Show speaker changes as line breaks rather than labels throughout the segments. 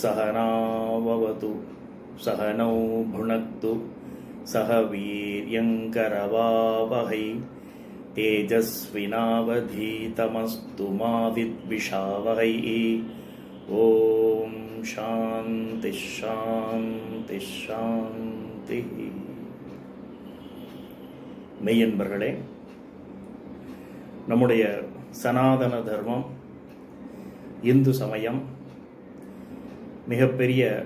सहनाववतु सहनौ भुनक्तु सह वीर्यङ्करवावहै तेजस्विनावधीतमस्तु मा विद्विषावहै ॐ शान्तिः शान्तिः शान्तिः மெய்யன்பர்களே நம்முடைய சனாதன தர்மம் இந்து சமயம் மிகப்பெரிய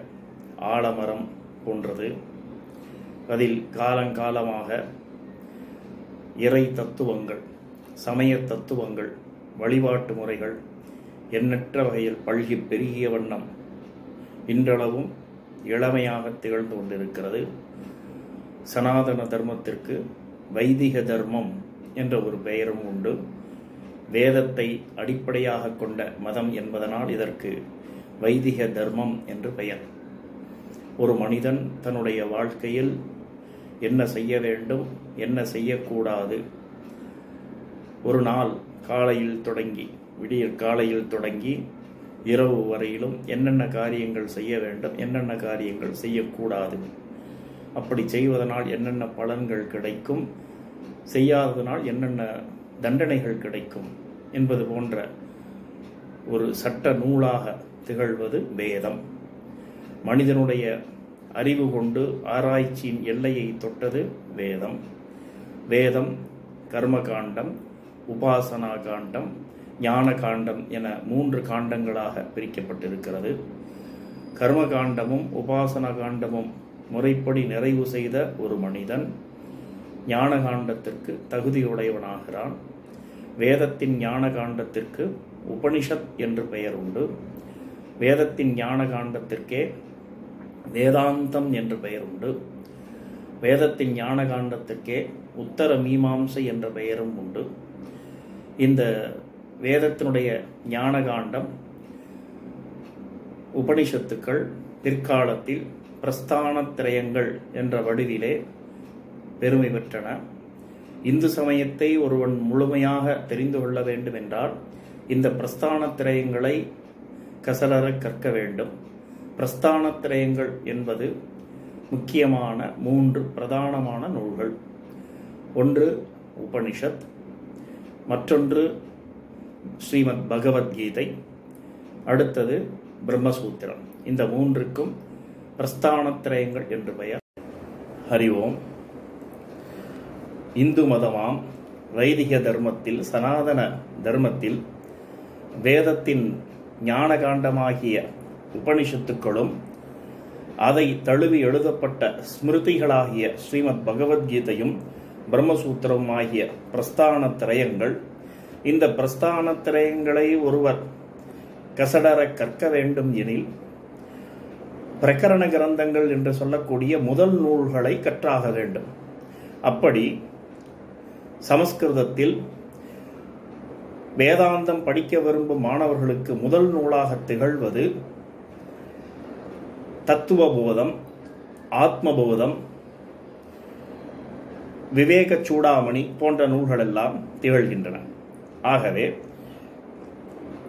ஆலமரம் போன்றது. அதில் காலங்காலமாக இறை தத்துவங்கள் சமய தத்துவங்கள் வழிபாட்டு முறைகள் எண்ணற்ற வகையில் பல்கி பெருகிய வண்ணம் இன்றளவும் இளமையாக திகழ்ந்து கொண்டிருக்கிறது. சனாதன தர்மத்திற்கு வைதிக தர்மம் என்ற ஒரு பெயரும் உண்டு. வேதத்தை அடிப்படையாக கொண்ட மதம் என்பதனால் இதற்கு வைதிக தர்மம் என்று பெயர். ஒரு மனிதன் தன்னுடைய வாழ்க்கையில் என்ன செய்ய வேண்டும் என்ன செய்யக்கூடாது? ஒரு நாள் காலையில் தொடங்கி விடியற் காலையில் தொடங்கி இரவு வரையிலும் என்னென்ன காரியங்கள் செய்ய வேண்டும் என்னென்ன காரியங்கள் செய்யக்கூடாது? அப்படி செய்வதனால் என்னென்ன பலன்கள் கிடைக்கும்? செய்யாததனால் என்னென்ன தண்டனைகள் கிடைக்கும்? என்பது போன்ற ஒரு சட்ட நூலாக திகழ்வது வேதம் மனிதனுடைய அறிவு கொண்டு ஆராய்ச்சியின் எல்லையை தொட்டது வேதம். வேதம் கர்மகாண்டம் உபாசனா காண்டம் ஞான காண்டம் என மூன்று காண்டங்களாக பிரிக்கப்பட்டிருக்கிறது. கர்மகாண்டமும் உபாசன காண்டமும் முறைப்படி நிறைவு செய்த ஒரு மனிதன் ஞான காண்டத்திற்கு தகுதியுடையவனாகிறான். வேதத்தின் ஞான காண்டத்திற்கு உபனிஷத் என்று பெயர் உண்டு. வேதத்தின் ஞான காண்டத்திற்கே வேதாந்தம் என்று பெயர் உண்டு வேதத்தின் ஞான காண்டத்திற்கே உத்தர மீமாம்சை என்ற பெயரும் உண்டு. இந்த வேதத்தினுடைய ஞான காண்டம் உபனிஷத்துக்கள் பிற்காலத்தில் பிரஸ்தான திரயங்கள் என்ற வடிவிலே பெருமை பெற்றன. இந்து சமயத்தை ஒருவன் முழுமையாக தெரிந்து கொள்ள வேண்டும் என்றால் இந்த பிரஸ்தானத்திரயங்களை கசலர கற்க வேண்டும். பிரஸ்தானத்திரயங்கள் என்பது முக்கியமான மூன்று பிரதானமான நூல்கள். ஒன்று உபனிஷத் மற்றொன்று ஸ்ரீமத் பகவத்கீதை அடுத்தது பிரம்மசூத்திரம். இந்த மூன்றுக்கும் பிரஸ்தானத்திரயங்கள் என்று பெயர். ஹரி ஓம். இந்து மதமாம் வைதிக தர்மத்தில் சனாதன தர்மத்தில் வேதத்தின் ஞான காண்டமாகிய உபனிஷத்துக்களும் அதை தழுவி எழுதப்பட்ட ஸ்மிருதிகளாகிய ஸ்ரீமத் பகவத்கீதையும் பிரம்மசூத்திரம் ஆகிய பிரஸ்தான திரயங்கள் இந்த பிரஸ்தான திரயங்களை ஒருவர் கசடர கற்க வேண்டும் எனில் பிரகரண கிரந்தங்கள் என்று சொல்லக்கூடிய முதல் நூல்களை கற்றாக வேண்டும். அப்படி சமஸ்கிருதத்தில் வேதாந்தம் படிக்க விரும்பும் மாணவர்களுக்கு முதல் நூலாக திகழ்வது தத்துவபோதம் ஆத்மபோதம் விவேக சூடாமணி போன்ற நூல்களெல்லாம் திகழ்கின்றன. ஆகவே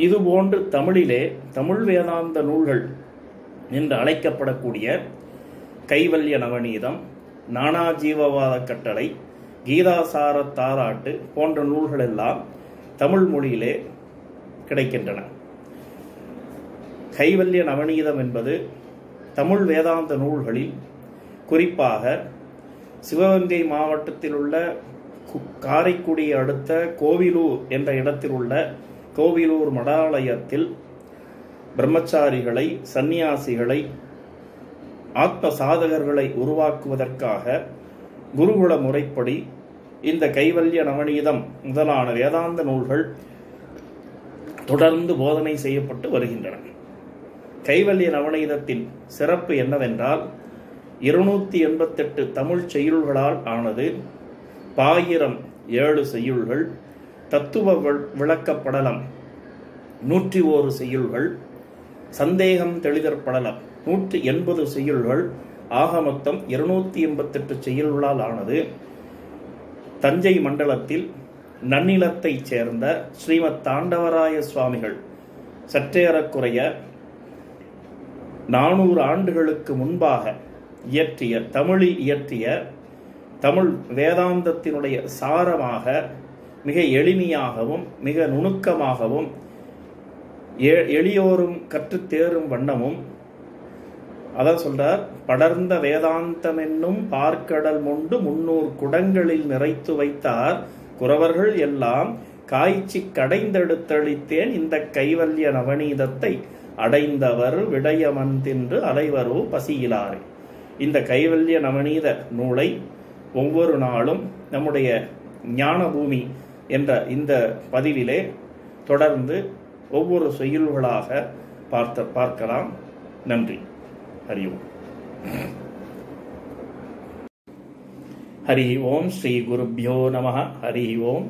இதுபோன்று தமிழிலே தமிழ் வேதாந்த நூல்கள் என்று அழைக்கப்படக்கூடிய கைவல்ய நவநீதம் நானாஜீவவாத கட்டளை கீதாசார தாராட்டு போன்ற நூல்களெல்லாம் தமிழ் மொழியிலே கிடைக்கின்றன. கைவல்ய நவநீதம் என்பது தமிழ் வேதாந்த நூல்களில் குறிப்பாக சிவகங்கை மாவட்டத்தில் உள்ள காரைக்குடி அடுத்த கோவிலூர் என்ற இடத்தில் உள்ள கோவிலூர் மடாலயத்தில் பிரம்மச்சாரிகளை சந்நியாசிகளை ஆத்ம சாதகர்களை உருவாக்குவதற்காக குருகுல முறைப்படி இந்த கைவல்ய நவநீதம் முதலான வேதாந்த நூல்கள் தொடர்ந்து போதனை செய்யப்பட்டு வருகின்றன. கைவல்ய நவநீதத்தின் சிறப்பு என்னவென்றால் இருநூத்தி எண்பத்தெட்டு தமிழ் செய்யுள்களால் ஆனது பாயிரம் ஏழு செய்யுள்கள் தத்துவ விளக்கப்படலம் நூற்றி ஓரு செய்யுள்கள் சந்தேகம் தெளிதற் படலம் நூற்றி எண்பது செய்யுள்கள் ஆக மொத்தம் இருநூத்தி எண்பத்தெட்டு செய்யுள்களால் ஆனது தஞ்சை மண்டலத்தில் நன்னிலத்தைச் சேர்ந்த ஸ்ரீமத் தாண்டவராய சுவாமிகள் சற்றேறக்குறைய நானூறு ஆண்டுகளுக்கு முன்பாக இயற்றிய தமிழில் இயற்றிய தமிழ் வேதாந்தத்தினுடைய சாரமாக மிக எளிமையாகவும் மிக நுணுக்கமாகவும் எ- எளியோரும் கற்றுத்தேறும் வண்ணமும் அதான் சொல்றார் படர்ந்த வேதாந்தம் என்னும் பார்க்கடல் முண்டு முன்னூறு குடங்களில் நிறைத்து வைத்தார். குறவர்கள் எல்லாம் காய்ச்சி கடைந்தெடுத்தளித்தேன். இந்த கைவல்ய நவநீதத்தை அடைந்தவர் விடயமன் தின்று அலைவரோ பசியிலாரே. இந்த கைவல்ய நவநீத நூலை ஒவ்வொரு நாளும் நம்முடைய ஞானபூமி என்ற இந்த பதிவிலே தொடர்ந்து ஒவ்வொரு செய்யுள்களாக பார்த்த பார்க்கலாம். நன்றி. ஹரி ஓம் ஹரி ஓம் ஸ்ரீ குருப்பியோ நம ஹரி ஓம்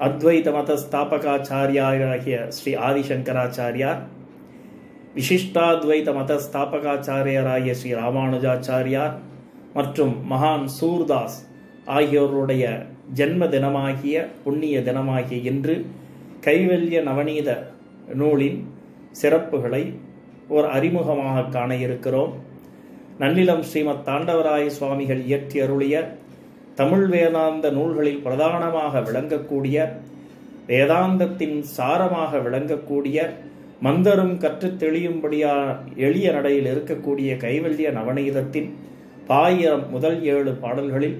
அத்வைத மத ஸ்தாபகாச்சாரியாராகிய ஸ்ரீ ஆதிசங்கராச்சாரியார் விசிஷ்டாத்வைத மத ஸ்தாபகாச்சாரியராகிய ஸ்ரீ ராமானுஜாச்சாரியார் மற்றும் மகான் சூர்தாஸ் ஆகியோருடைய ஜென்ம தினமாகிய புண்ணிய தினமாகிய இன்று கைவல்ய நவநீத நூலின் சிறப்புகளை ஒரு அறிமுகமாக காண இருக்கிறோம். நன்னிலம் ஸ்ரீமத் தாண்டவராய சுவாமிகள் இயற்றி அருளிய தமிழ் வேதாந்த நூல்களில் பிரதானமாக விளங்கக்கூடிய வேதாந்தத்தின் சாரமாக விளங்கக்கூடிய மந்தரும் கற்றுத் தெளியும்படியா எளிய நடையில் இருக்கக்கூடிய கைவல்ய நவநீதத்தின் பாயிரம் முதல் ஏழு பாடல்களில்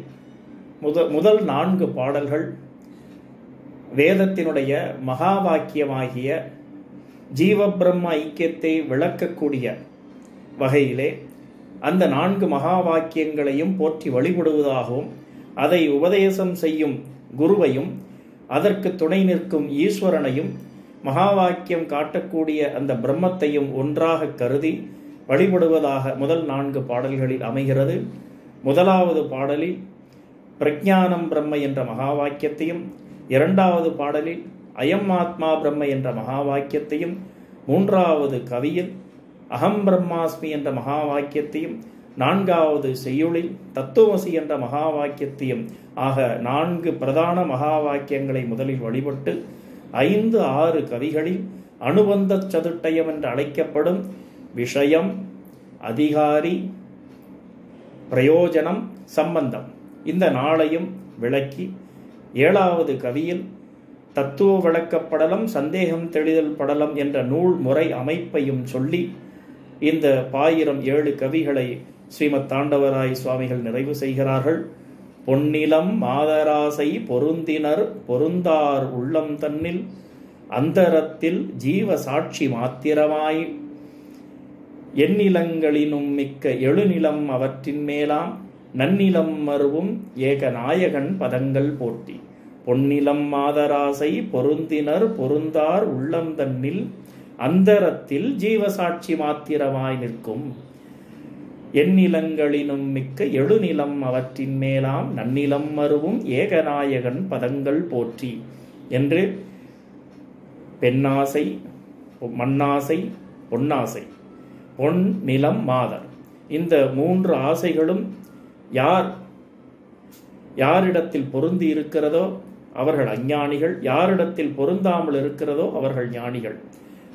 முத முதல் நான்கு பாடல்கள் வேதத்தினுடைய மகா வாக்கியமாகிய ஜீவபிரம்ம ஐக்கியத்தை விளக்கக்கூடிய வகையிலே அந்த நான்கு மகா வாக்கியங்களையும் போற்றி வழிபடுவதாகவும் அதை உபதேசம் செய்யும் குருவையும் அதற்கு துணை நிற்கும் ஈஸ்வரனையும் மகா வாக்கியம் காட்டக்கூடிய அந்த பிரம்மத்தையும் ஒன்றாக கருதி வழிபடுவதாக முதல் நான்கு பாடல்களில் அமைகிறது. முதலாவது பாடலில் பிரஜானம் பிரம்ம என்ற மகா வாக்கியத்தையும் இரண்டாவது பாடலில் அயம் ஆத்மா பிரம்ம என்ற மகா வாக்கியத்தையும் மூன்றாவது கவியில் அகம் பிரம்மாஸ்மி என்ற மகா வாக்கியத்தையும் நான்காவது செய்யுளில் தத்துவசி என்ற மகா வாக்கியத்தையும் ஆக நான்கு பிரதான மகா வாக்கியங்களை முதலில் வழிபட்டு ஐந்து ஆறு கவிகளில் அனுபந்த சதுட்டயம் என்று அழைக்கப்படும் விஷயம் அதிகாரி பிரயோஜனம் சம்பந்தம். இந்த நாளையும் விளக்கி ஏழாவது கவியில் தத்துவ விளக்கப்படலம் சந்தேகம் தெளிதல் படலம் என்ற நூல் முறை அமைப்பையும் சொல்லி இந்த பாயிரம் ஏழு கவிகளை ஸ்ரீமத் தாண்டவராய் சுவாமிகள் நிறைவு செய்கிறார்கள். பொன்னிலம் மாதராசை பொருந்தினர் பொருந்தார் உள்ளம் தன்னில் அந்தரத்தில் ஜீவ சாட்சி மாத்திரமாய். எண்ணிலங்களினும் மிக்க எழுநிலம் அவற்றின் மேலாம் நன்னிலம் மருவும் ஏக நாயகன் பதங்கள் போட்டி. பொன்னிலம் மாதராசை பொருந்தினர் பொருந்தார் உள்ளம் தன்னில் அந்தரத்தில் ஜீவசாட்சி மாத்திரமாய் நிற்கும். எண்ணிலங்களினும் மிக்க எழுநிலம் அவற்றின் மேலாம் நன்னிலம் மருவும் ஏகநாயகன் பதங்கள் போற்றி என்று பெண்ணாசை மண்ணாசை பொன்னாசை பொன் நிலம் மாதர். இந்த மூன்று ஆசைகளும் யார் யாரிடத்தில் பொருந்தி இருக்கிறதோ அவர்கள் அஞ்ஞானிகள். யாரிடத்தில் பொருந்தாமல் இருக்கிறதோ அவர்கள் ஞானிகள்.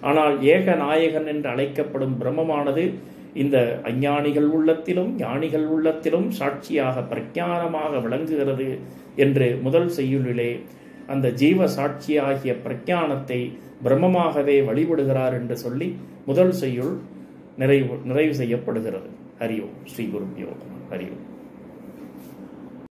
ஆனால் ஏக நாயகன் என்று அழைக்கப்படும் பிரம்மமானது இந்த அஞ்ஞானிகள் உள்ளத்திலும் ஞானிகள் உள்ளத்திலும் சாட்சியாக பிரஜானமாக விளங்குகிறது என்று முதல் செய்யுளிலே அந்த ஜீவ சாட்சியாகிய பிரஜானத்தை பிரம்மமாகவே வழிபடுகிறார் என்று சொல்லி முதல் செய்யுள் நிறைவு நிறைவு செய்யப்படுகிறது. ஹரியோம் ஸ்ரீ குருப்பியோ ஹரியோம்